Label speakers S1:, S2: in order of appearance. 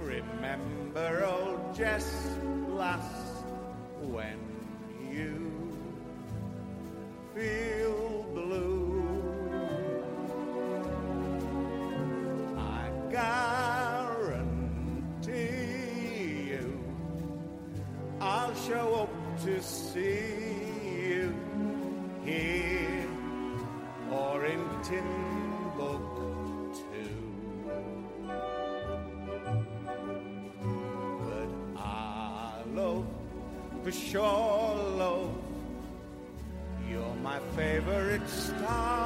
S1: Remember old Jess lass when I'll show up to see you here or in Timbuktu. But I love, for sure love, you're my favorite star.